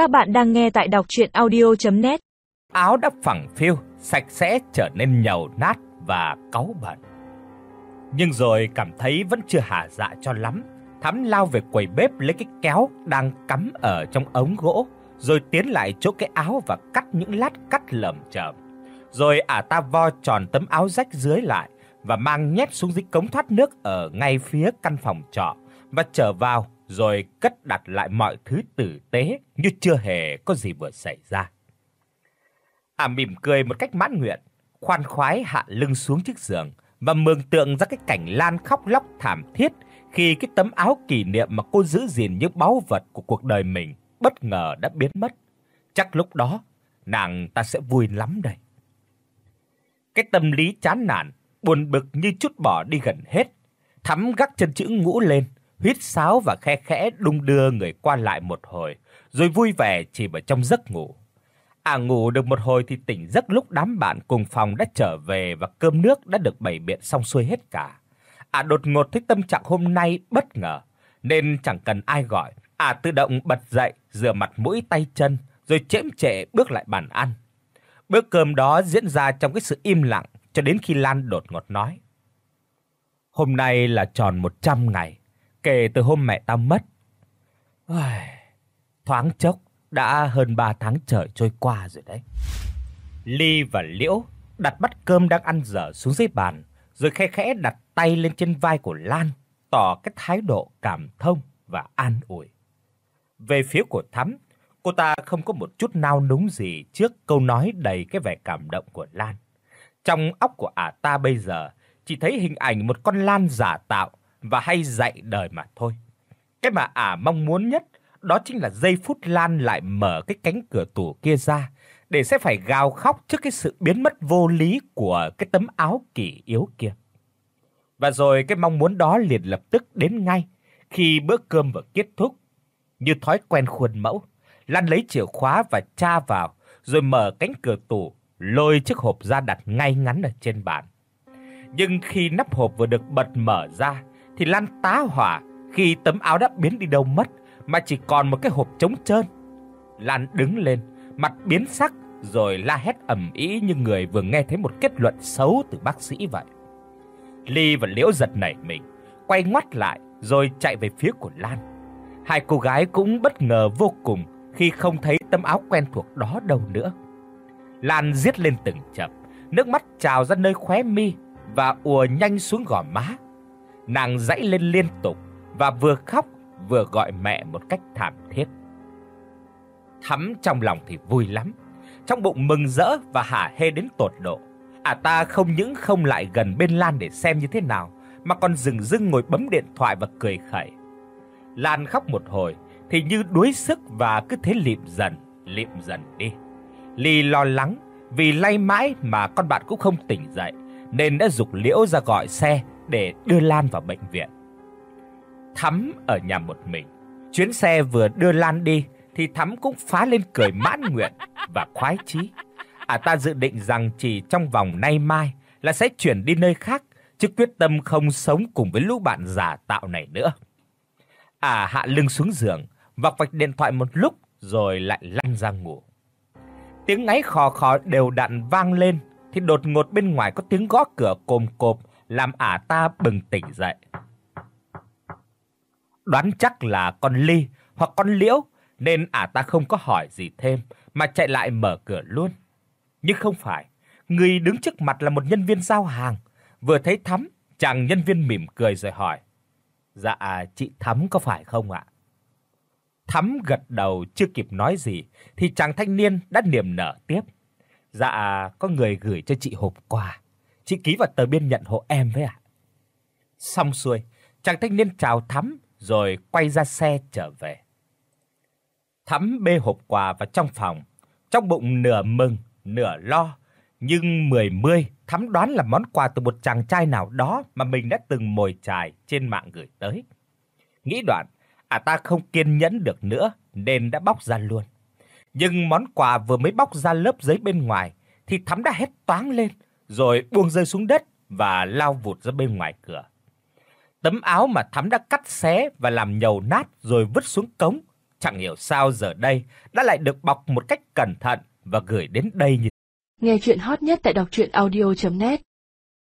Các bạn đang nghe tại đọc audio net Áo đã phẳng phiu, sạch sẽ trở nên nhầu nát và cáu bẩn. Nhưng rồi cảm thấy vẫn chưa hả dạ cho lắm, Thắm lao về quầy bếp lấy cái kéo đang cắm ở trong ống gỗ, rồi tiến lại chỗ cái áo và cắt những lát cắt lởm chởm. Rồi ả ta vo tròn tấm áo rách dưới lại và mang nhét xuống dưới cống thoát nước ở ngay phía căn phòng trọ và trở vào rồi cất đặt lại mọi thứ tử tế như chưa hề có gì vừa xảy ra. À mỉm cười một cách mãn nguyện, khoan khoái hạ lưng xuống chiếc giường và mường tượng ra cái cảnh Lan khóc lóc thảm thiết khi cái tấm áo kỷ niệm mà cô giữ gìn như báu vật của cuộc đời mình bất ngờ đã biến mất. Chắc lúc đó nàng ta sẽ vui lắm đây. Cái tâm lý chán nản, buồn bực như chút bỏ đi gần hết. Thắm gác chân chữ ngũ lên, huýt sáo và khe khẽ đung đưa người qua lại một hồi, rồi vui vẻ chìm vào trong giấc ngủ. À ngủ được một hồi thì tỉnh giấc lúc đám bạn cùng phòng đã trở về và cơm nước đã được bày biện xong xuôi hết cả. À đột ngột thấy tâm trạng hôm nay bất ngờ, nên chẳng cần ai gọi, à tự động bật dậy, rửa mặt mũi tay chân, rồi chễm chệ bước lại bàn ăn. Bữa cơm đó diễn ra trong cái sự im lặng cho đến khi Lan đột ngột nói: "Hôm nay là tròn 100 ngày kể từ hôm mẹ ta mất. Ôi, thoáng chốc đã hơn 3 tháng trời trôi qua rồi đấy." Ly và Liễu đặt bát cơm đang ăn dở xuống dưới bàn, rồi khẽ khẽ đặt tay lên trên vai của Lan, tỏ cái thái độ cảm thông và an ủi. Về phía của Thắm, cô ta không có một chút nao núng gì trước câu nói đầy cái vẻ cảm động của Lan. Trong óc của ả ta bây giờ chỉ thấy hình ảnh một con lan giả tạo và hay dạy đời mà thôi. Cái mà ả mong muốn nhất đó chính là giây phút Lan lại mở cái cánh cửa tủ kia ra để sẽ phải gào khóc trước cái sự biến mất vô lý của cái tấm áo kỳ yếu kia. Và rồi cái mong muốn đó liền lập tức đến ngay khi bữa cơm vừa kết thúc. Như thói quen khuôn mẫu, Lan lấy chìa khóa và tra vào, rồi mở cánh cửa tủ, lôi chiếc hộp ra đặt ngay ngắn ở trên bàn. Nhưng khi nắp hộp vừa được bật mở ra thì Lan tá hỏa khi tấm áo đã biến đi đâu mất mà chỉ còn một cái hộp trống trơn. Lan đứng lên, mặt biến sắc rồi la hét ầm ĩ như người vừa nghe thấy một kết luận xấu từ bác sĩ vậy. Ly và Liễu giật nảy mình, quay ngoắt lại rồi chạy về phía của Lan. Hai cô gái cũng bất ngờ vô cùng khi không thấy tấm áo quen thuộc đó đâu nữa. Lan giết lên từng chập, nước mắt trào ra nơi khóe mi và ùa nhanh xuống gò má. Nàng dãy lên liên tục và vừa khóc vừa gọi mẹ một cách thảm thiết. Thắm trong lòng thì vui lắm, trong bụng mừng rỡ và hả hê đến tột độ. À ta không những không lại gần bên Lan để xem như thế nào, mà còn dừng dưng ngồi bấm điện thoại và cười khẩy. Lan khóc một hồi thì như đuối sức và cứ thế lịm dần, lịm dần đi. Ly lo lắng vì lay mãi mà con bạn cũng không tỉnh dậy nên đã dục Liễu ra gọi xe để đưa Lan vào bệnh viện. Thắm ở nhà một mình. Chuyến xe vừa đưa Lan đi thì Thắm cũng phá lên cười mãn nguyện và khoái chí. À ta dự định rằng chỉ trong vòng nay mai là sẽ chuyển đi nơi khác, chứ quyết tâm không sống cùng với lũ bạn giả tạo này nữa. À hạ lưng xuống giường, vọc vạch điện thoại một lúc rồi lại lăn ra ngủ. Tiếng ngáy khò khò đều đặn vang lên thì đột ngột bên ngoài có tiếng gõ cửa cồm cộp làm ả ta bừng tỉnh dậy. Đoán chắc là con Ly hoặc con Liễu nên ả ta không có hỏi gì thêm mà chạy lại mở cửa luôn. Nhưng không phải, người đứng trước mặt là một nhân viên giao hàng, vừa thấy Thắm, chàng nhân viên mỉm cười rồi hỏi: "Dạ chị Thắm có phải không ạ?" Thắm gật đầu chưa kịp nói gì thì chàng thanh niên đã niềm nở tiếp. "Dạ có người gửi cho chị hộp quà, chị ký vào tờ biên nhận hộ em với ạ." Xong xuôi, chàng thanh niên chào Thắm rồi quay ra xe trở về. Thắm bê hộp quà vào trong phòng, trong bụng nửa mừng, nửa lo, nhưng mười mươi Thắm đoán là món quà từ một chàng trai nào đó mà mình đã từng mồi chài trên mạng gửi tới. Nghĩ đoạn, à ta không kiên nhẫn được nữa nên đã bóc ra luôn. Nhưng món quà vừa mới bóc ra lớp giấy bên ngoài thì Thắm đã hét toáng lên, rồi buông rơi xuống đất và lao vụt ra bên ngoài cửa. Tấm áo mà Thắm đã cắt xé và làm nhầu nát rồi vứt xuống cống, Chẳng hiểu sao giờ đây đã lại được bọc một cách cẩn thận và gửi đến đây như Nghe truyện hot nhất tại doctruyenaudio.net